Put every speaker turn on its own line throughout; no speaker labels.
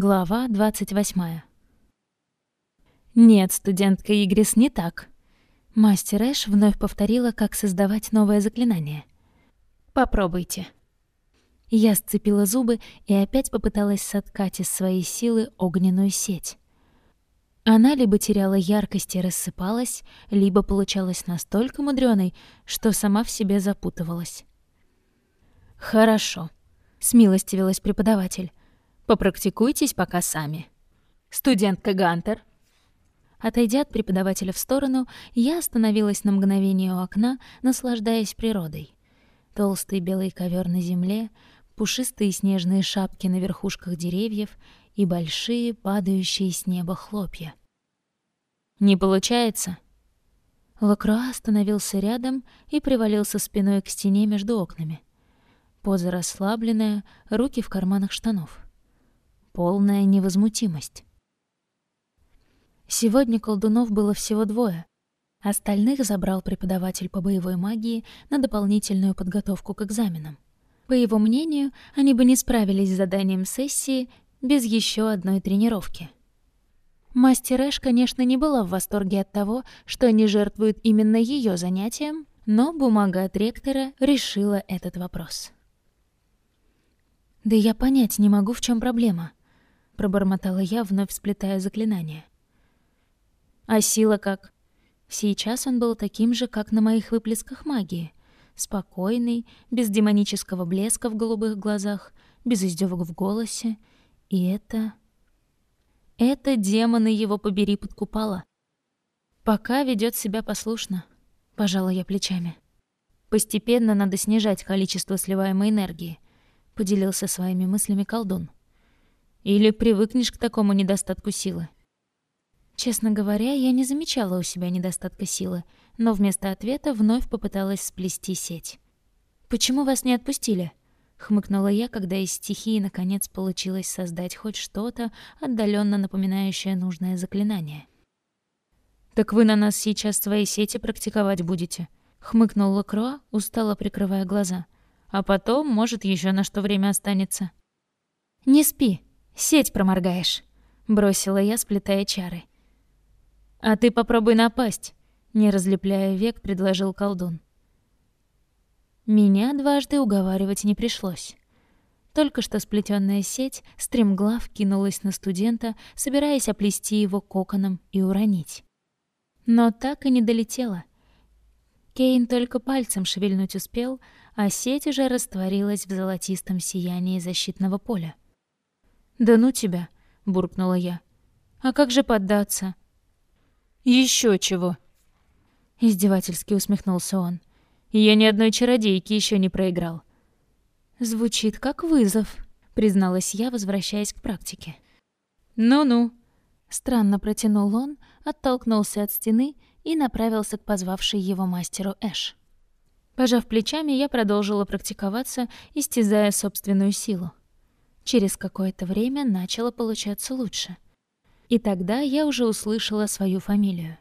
Глава 28. Нет, студентка Игрис, не так. Мастер Эш вновь повторила, как создавать новое заклинание. Попробуйте. Я сцепила зубы и опять попыталась соткать из своей силы огненную сеть. Она либо теряла яркость и рассыпалась, либо получалась настолько мудрёной, что сама в себе запутывалась. «Хорошо», — смилостивилась преподаватель. «Попрактикуйтесь пока сами». «Студентка Гантер». Отойдя от преподавателя в сторону, я остановилась на мгновение у окна, наслаждаясь природой. Толстый белый ковер на земле, пушистые снежные шапки на верхушках деревьев и большие падающие с неба хлопья. «Не получается?» Лакруа остановился рядом и привалился спиной к стене между окнами. Поза расслабленная, руки в карманах штанов. Полная невозмутимость. Сегодня колдунов было всего двое. Остальных забрал преподаватель по боевой магии на дополнительную подготовку к экзаменам. По его мнению, они бы не справились с заданием сессии без еще одной тренировки. Мастер Эш, конечно, не была в восторге от того, что они жертвуют именно ее занятием, но бумага от ректора решила этот вопрос. «Да я понять не могу, в чем проблема», — пробормотала я, вновь сплетая заклинание. «А сила как?» Сейчас он был таким же, как на моих выплесках магии. Спокойный, без демонического блеска в голубых глазах, без издевок в голосе. И это... Это демоны его побери подкупала. Пока ведет себя послушно, пожала я плечами. Постепенно надо снижать количество сливаемой энергии, поделился своими мыслями колдун. Или привыкнешь к такому недостатку силы. Честно говоря, я не замечала у себя недостатка силы, но вместо ответа вновь попыталась сплести сеть. «Почему вас не отпустили?» — хмыкнула я, когда из стихии наконец получилось создать хоть что-то, отдаленно напоминающее нужное заклинание. «Так вы на нас сейчас свои сети практиковать будете?» — хмыкнул Лакроа, устало прикрывая глаза. «А потом, может, еще на что время останется». «Не спи, сеть проморгаешь», — бросила я, сплетая чары. «А ты попробуй напасть», — не разлепляя век, предложил колдун. Меня дважды уговаривать не пришлось. Только что сплетенная сеть стремглав кинулась на студента, собираясь оплести его коконом и уронить. Но так и не долетела. Кейн только пальцем шевельнуть успел, а сеть уже растворилась в золотистом сиянии защитного поля. «Да ну тебя!» — буркнула я. «А как же поддаться? Еще чего?» Издевательски усмехнулся он. «Я ни одной чародейки еще не проиграл». «Звучит как вызов», — призналась я, возвращаясь к практике. «Ну-ну», — странно протянул он, оттолкнулся от стены и направился к позвавшей его мастеру Эш. Пожав плечами, я продолжила практиковаться, истязая собственную силу. Через какое-то время начало получаться лучше — и тогда я уже услышала свою фамилию.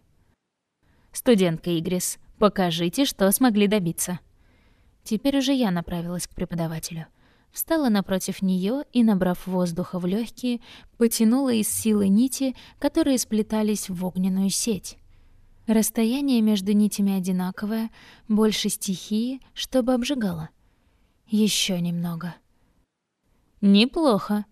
«Студентка Игрис, покажите, что смогли добиться». Теперь уже я направилась к преподавателю. Встала напротив нее и, набрав воздуха в легкие, потянула из силы нити, которые сплетались в огненную сеть. Расстояние между нитями одинаковое, больше стихии, чтобы обжигало. Еще немного. «Неплохо».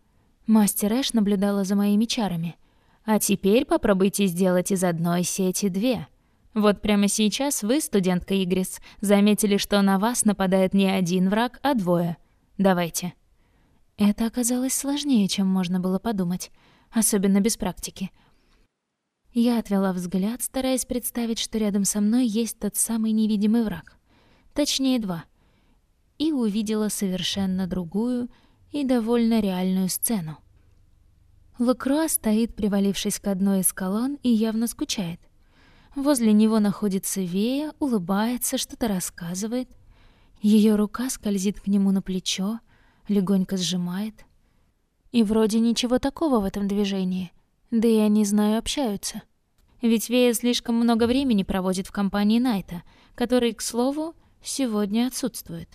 Мастер Эш наблюдала за моими чарами — а теперь попробуйте сделать из одной сети две. Вот прямо сейчас вы, студентка Игрис, заметили, что на вас нападает не один враг, а двое. Давайте. Это оказалось сложнее, чем можно было подумать, особенно без практики. Я отвела взгляд, стараясь представить, что рядом со мной есть тот самый невидимый враг. Точнее, два. И увидела совершенно другую и довольно реальную сцену. Лакруа стоит, привалившись к одной из колонн, и явно скучает. Возле него находится Вея, улыбается, что-то рассказывает. Ее рука скользит к нему на плечо, легонько сжимает. И вроде ничего такого в этом движении. Да и они, знаю, общаются. Ведь Вея слишком много времени проводит в компании Найта, который, к слову, сегодня отсутствует.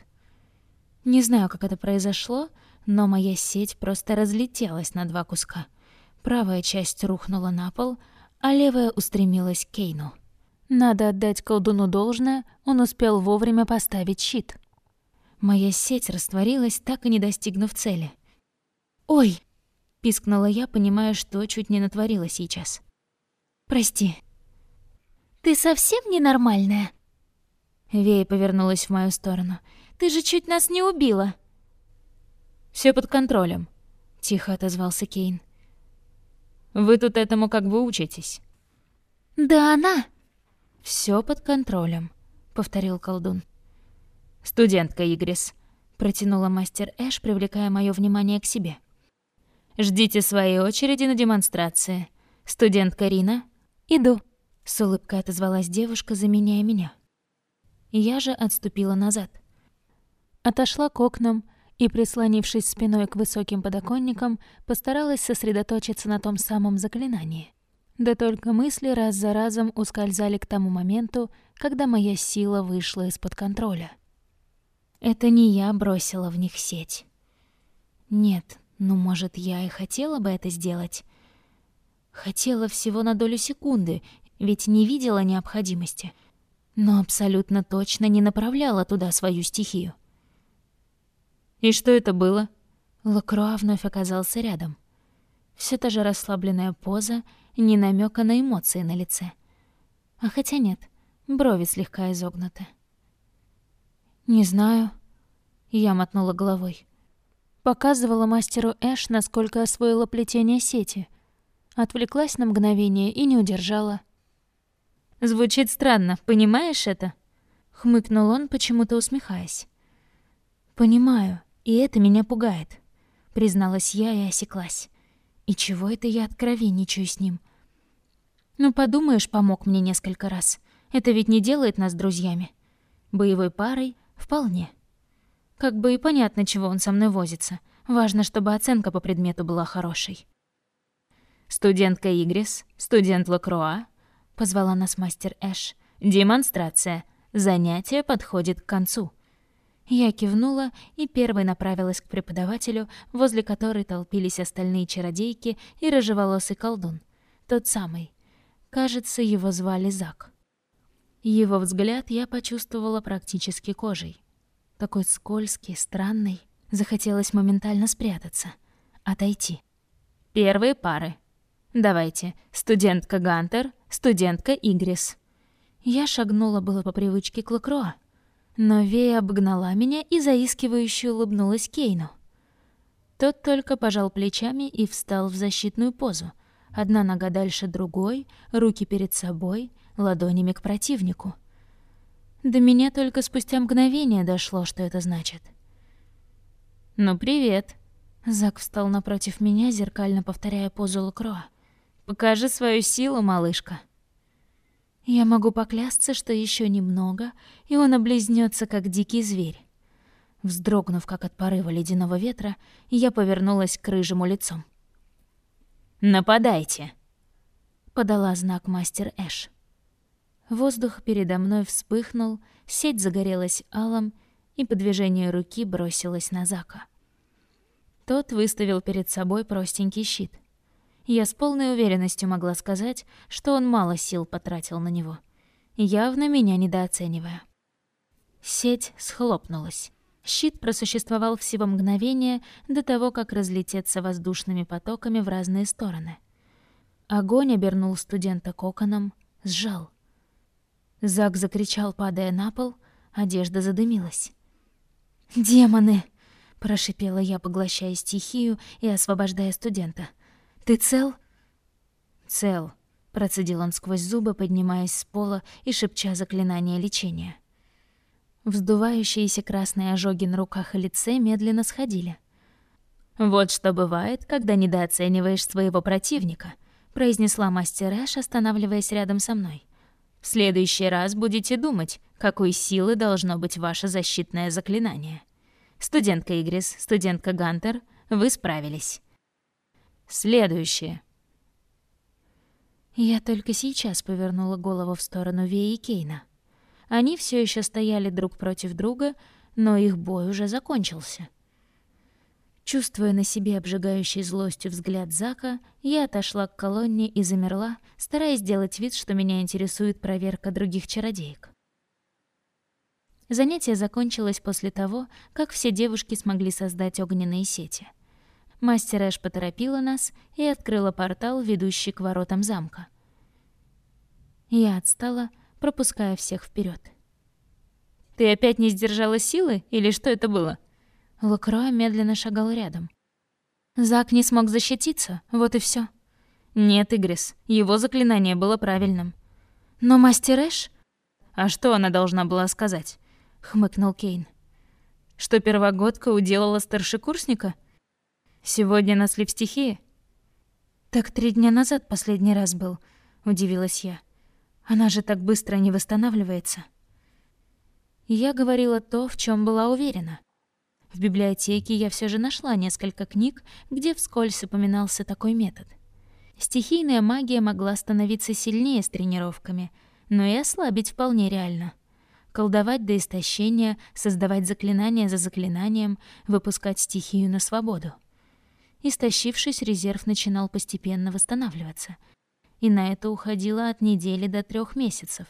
Не знаю, как это произошло, но моя сеть просто разлетелась на два куска. Правая часть рухнула на пол, а левая устремилась к Кейну. Надо отдать колдуну должное, он успел вовремя поставить щит. Моя сеть растворилась, так и не достигнув цели. «Ой!» — пискнула я, понимая, что чуть не натворила сейчас. «Прости». «Ты совсем ненормальная?» Вея повернулась в мою сторону. «Ты же чуть нас не убила!»
Все под контролем», — тихо отозвался Кейн. «Вы тут этому как бы учитесь?»
«Да она!»
Все под контролем», — повторил колдун. «Студентка Игрис», — протянула мастер Эш, привлекая мое внимание к себе. «Ждите своей очереди на демонстрации. Студентка Рина?»
«Иду», — с улыбкой отозвалась девушка, заменяя меня. Я же отступила назад. Отошла к окнам и, прислонившись спиной к высоким подоконникам, постаралась сосредоточиться на том самом заклинании. Да только мысли раз за разом ускользали к тому моменту, когда моя сила вышла из-под контроля. Это не я бросила в них сеть. Нет, ну, может, я и хотела бы это сделать. Хотела всего на долю секунды, ведь не видела необходимости. Но абсолютно точно не направляла туда свою стихию.
«И что это было?»
Лакруа вновь оказался рядом. Все та же расслабленная поза, ни намека на эмоции на лице. А хотя нет, брови слегка изогнуты. «Не знаю». Я мотнула головой. Показывала мастеру Эш, насколько освоила плетение сети. Отвлеклась на мгновение и не удержала.
«Звучит странно, понимаешь это?»
Хмыкнул он, почему-то усмехаясь. «Понимаю, и это меня пугает», — призналась я и осеклась. «И чего это я откровенничаю с ним?» «Ну, подумаешь, помог мне несколько раз. Это ведь не делает нас друзьями. Боевой парой — вполне». Как бы и понятно, чего он со мной возится. Важно, чтобы оценка по предмету была хорошей.
«Студентка Игрис, студент Лакруа», — позвала нас мастер Эш. «Демонстрация. Занятие подходит к концу».
Я кивнула и первой направилась к преподавателю, возле которой толпились остальные чародейки и рыжеволосый колдун. Тот самый. Кажется, его звали Зак. Его взгляд я почувствовала практически кожей. Такой скользкий, странный. Захотелось моментально спрятаться. Отойти.
Первые пары. Давайте. Студентка Гантер, студентка Игрис.
Я шагнула было по привычке к Лакруа, но Вея обгнала меня и заискивающе улыбнулась Кейну. Тот только пожал плечами и встал в защитную позу. Одна нога дальше другой, руки перед собой, ладонями к противнику — до меня только спустя мгновение дошло, что это значит.
«Ну, привет!»
Зак встал напротив меня, зеркально повторяя позу Лакроа.
«Покажи свою силу, малышка!»
Я могу поклясться, что еще немного, и он облизнется, как дикий зверь. Вздрогнув, как от порыва ледяного ветра, я повернулась к рыжему лицом.
«Нападайте!»
— подала знак мастер Эш. Воздух передо мной вспыхнул, сеть загорелась алом, и по движению руки бросилась на Зака. Тот выставил перед собой простенький щит. Я с полной уверенностью могла сказать, что он мало сил потратил на него, явно меня недооценивая. Сеть схлопнулась. Щит просуществовал всего мгновение до того, как разлететься воздушными потоками в разные стороны. Огонь обернул студента коконом, сжал — Зак закричал, падая на пол, одежда задымилась. «Демоны!» — прошипела я, поглощая стихию и освобождая студента. «Ты цел?»
«Цел», — процедил он сквозь зубы, поднимаясь с пола и шепча заклинание лечения.
Вздувающиеся красные ожоги на руках и лице медленно сходили.
«Вот что бывает, когда недооцениваешь своего противника», — произнесла мастер Эш, останавливаясь рядом со мной. В следующий раз будете думать, какой силы должно быть ваше защитное заклинание. Студентка Игрис, студентка Гантер, вы справились. Следующее.
Я только сейчас повернула голову в сторону Веи Кейна. Они все еще стояли друг против друга, но их бой уже закончился. Чувствуя на себе обжигающий злостью взгляд Зака, я отошла к колонне и замерла, стараясь сделать вид, что меня интересует проверка других чародеек. Занятие закончилось после того, как все девушки смогли создать огненные сети. Мастер Эш поторопила нас и открыла портал, ведущий к воротам замка. Я отстала, пропуская всех вперед.
«Ты опять не сдержала силы, или что это было?»
Лакроа медленно шагал рядом. Зак не смог защититься, вот и все.
Нет, Игрис, его заклинание было правильным.
Но мастер Эш...
А что она должна была сказать?
Хмыкнул Кейн.
Что первогодка уделала старшекурсника? Сегодня на слив стихии?
Так три дня назад последний раз был, удивилась я. Она же так быстро не восстанавливается. Я говорила то, в чем была уверена. В библиотеке я все же нашла несколько книг, где вскользь упоминался такой метод. Стихийная магия могла становиться сильнее с тренировками, но и ослабить вполне реально. Колдовать до истощения, создавать заклинания за заклинанием, выпускать стихию на свободу. Истощившись, резерв начинал постепенно восстанавливаться. И на это уходило от недели до трех месяцев.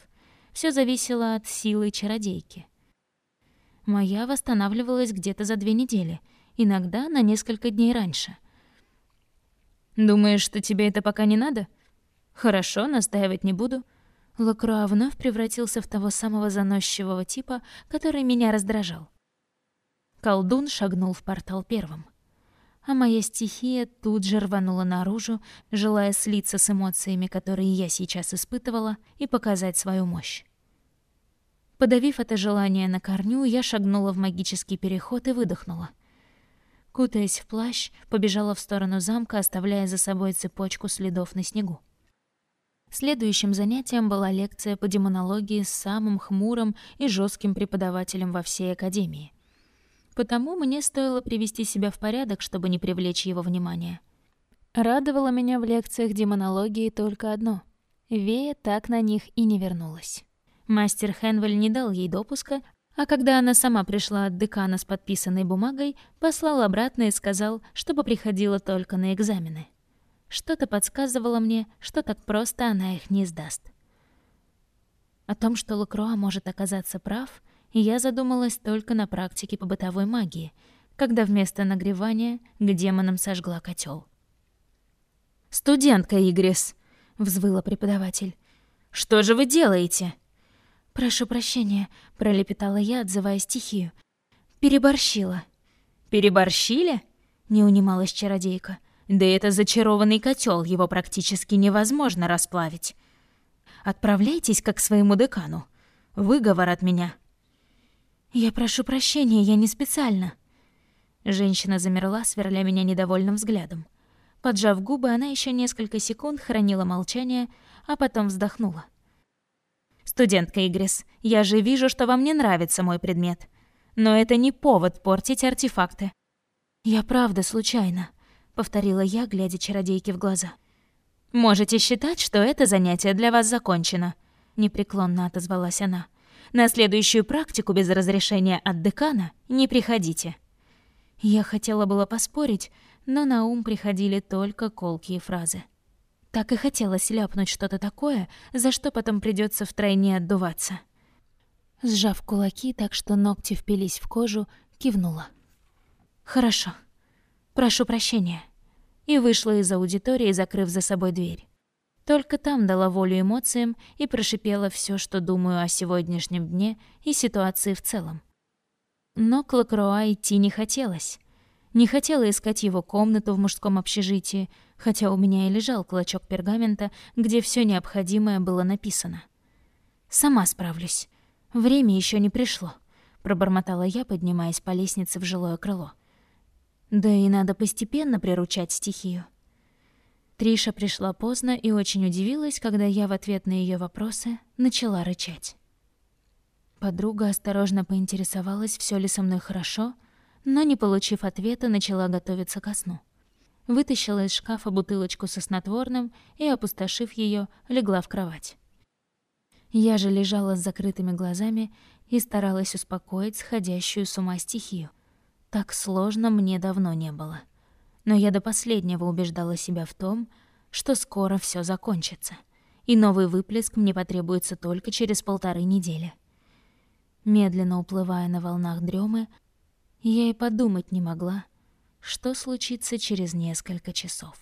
Все зависело от силы чародейки. Моя восстанавливалась где-то за две недели, иногда на несколько дней раньше.
«Думаешь, что тебе это пока не надо?» «Хорошо, настаивать не буду».
Лакруа вновь превратился в того самого заносчивого типа, который меня раздражал. Колдун шагнул в портал первым. А моя стихия тут же рванула наружу, желая слиться с эмоциями, которые я сейчас испытывала, и показать свою мощь. Подавив это желание на корню, я шагнула в магический переход и выдохнула. Кутаясь в плащ, побежала в сторону замка, оставляя за собой цепочку следов на снегу. Следующим занятием была лекция по демонологии с самым хмурым и жестким преподавателем во всей академии. Потому мне стоило привести себя в порядок, чтобы не привлечь его внимание. Радовало меня в лекциях демонологии только одно — Вея так на них и не вернулась. Мастер Хенвель не дал ей допуска, а когда она сама пришла от декана с подписанной бумагой, послал обратно и сказал, чтобы приходила только на экзамены. Что-то подсказывало мне, что так просто она их не сдаст. О том, что Лакруа может оказаться прав, я задумалась только на практике по бытовой магии, когда вместо нагревания к демонам сожгла котел.
«Студентка Игрис!»
— взвыла преподаватель.
«Что же вы делаете?»
«Прошу прощения», — пролепетала я, отзывая стихию. «Переборщила».
«Переборщили?» — не унималась чародейка. «Да это зачарованный котел, его практически невозможно расплавить. Отправляйтесь как к своему декану. Выговор от меня».
«Я прошу прощения, я не специально».
Женщина замерла, сверля меня недовольным взглядом.
Поджав губы, она еще несколько секунд хранила молчание, а потом вздохнула.
«Студентка Игрис, я же вижу, что вам не нравится мой предмет. Но это не повод портить артефакты».
«Я правда случайно», — повторила я, глядя чародейке в глаза.
«Можете считать, что это занятие для вас закончено», — непреклонно отозвалась она. «На следующую практику без разрешения от декана не приходите».
Я хотела было поспорить, но на ум приходили только колкие фразы. Так и хотелось ляпнуть что-то такое, за что потом придется втройне отдуваться. Сжав кулаки так, что ногти впились в кожу, кивнула. «Хорошо. Прошу прощения». И вышла из аудитории, закрыв за собой дверь. Только там дала волю эмоциям и прошипела все, что думаю о сегодняшнем дне и ситуации в целом. Но к Лакруа идти не хотелось. Не хотела искать его комнату в мужском общежитии, хотя у меня и лежал клочок пергамента, где все необходимое было написано. «Сама справлюсь. Время еще не пришло», — пробормотала я, поднимаясь по лестнице в жилое крыло. «Да и надо постепенно приручать стихию». Триша пришла поздно и очень удивилась, когда я в ответ на ее вопросы начала рычать. Подруга осторожно поинтересовалась, все ли со мной хорошо — но, не получив ответа, начала готовиться ко сну. Вытащила из шкафа бутылочку со снотворным и, опустошив ее, легла в кровать. Я же лежала с закрытыми глазами и старалась успокоить сходящую с ума стихию. Так сложно мне давно не было. Но я до последнего убеждала себя в том, что скоро все закончится, и новый выплеск мне потребуется только через полторы недели. Медленно уплывая на волнах дремы, я и подумать не могла, что случится через несколько часов.